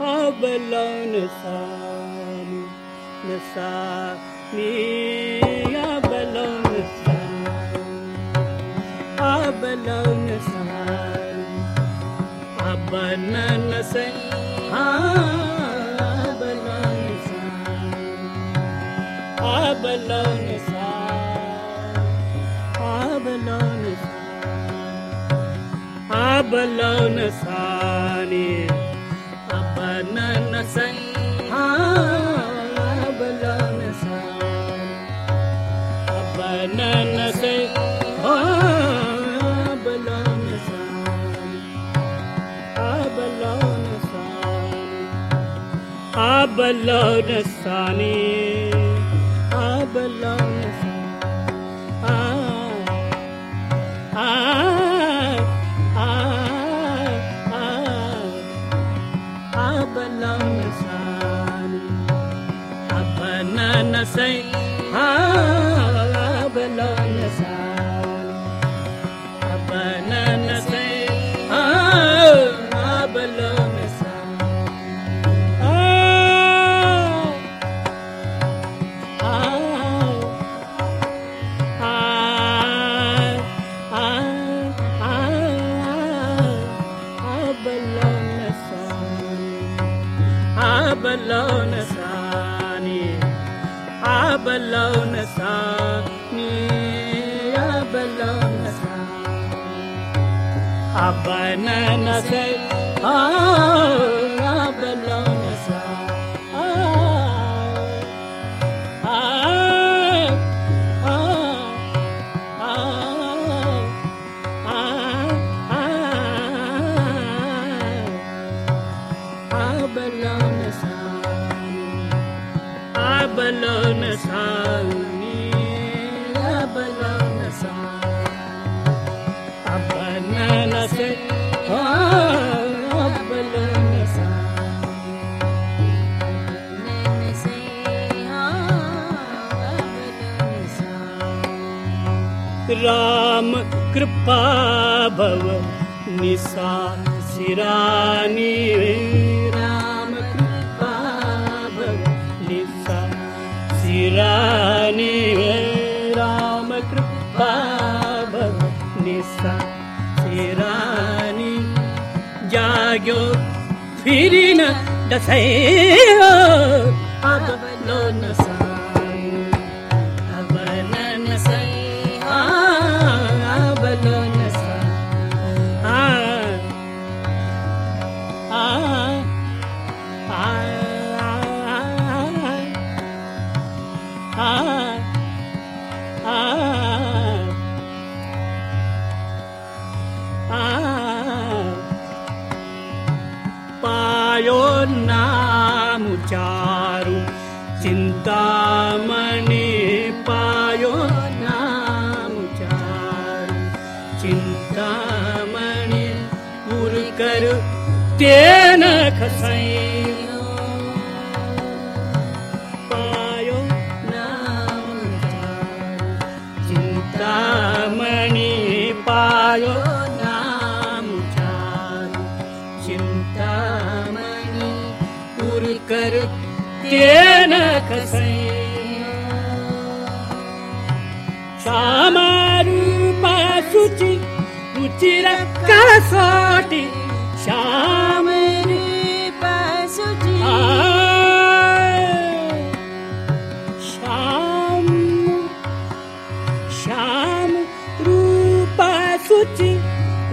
abalaw na sa na sa ni abalaw na sa abalaw na sa abana na बोलाउन साने अपन नसङ्घा बोलाउन साने अपन नसङ्घा बोलाउन साने बोलाउन साने आ बोलाउन साने आ बोलाउन say, ah, sa. Say, ah, sa. Ah, ah, ah, ah, ah, sa. सी बल राम कृपा भव निसा सिरानी। राम कृपा भव निसा सिरानी न दसै नामुचारु चिन्तामणि पायो नामुचारु चिन्तामणि उर्कर तेन खसै तेन खसै श्यामरूपा शुचि रुचिर कसोटि श्याम श्याम श्याम रूपा शुचि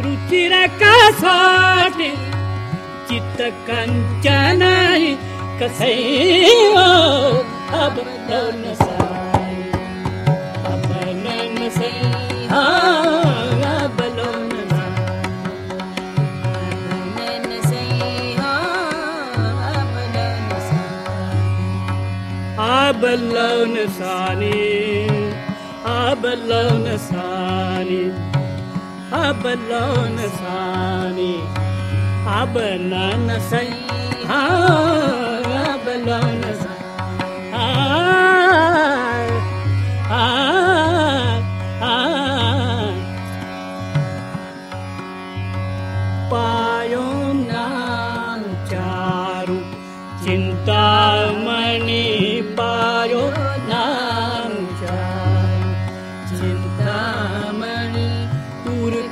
रुचिर कसोटि चित्त कञ्चनाय कसै अब लन साई अब लन सै अब लन अब लन सानी अब लन सानी पारो ना चिन्तामी पारो नारु चिन्तामणि पूर्न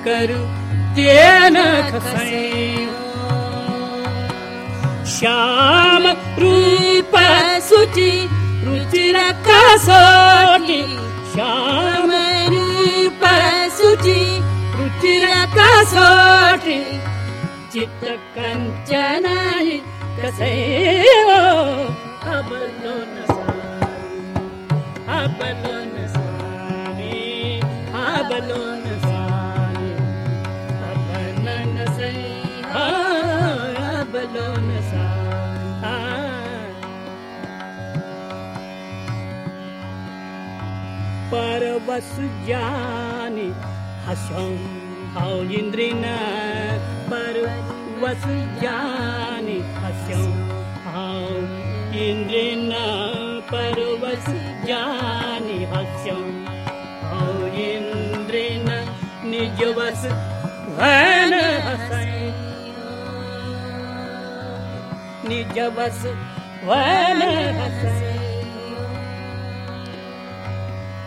रूप सुचि रुचिर कसोटी श्याम रूप सुचि रुचिर कसोटी चित्त कञ्चनाय कसै अबलो नसानी अबलो नसानी अबलो नसानी परवस जानी हसौँ हौ इन्द्रिन परवस जानी हस्यौँ हौ इन्द्रिन परवस जानी हस्यौँ हौ इन्द्रिन निजवस भन हसैँ निजवस भन हसैँ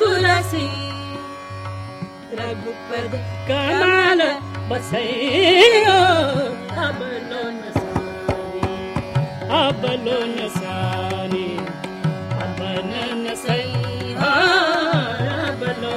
तुलसी। रघुपद कमाल बसै नसानी अबन नसै अबलो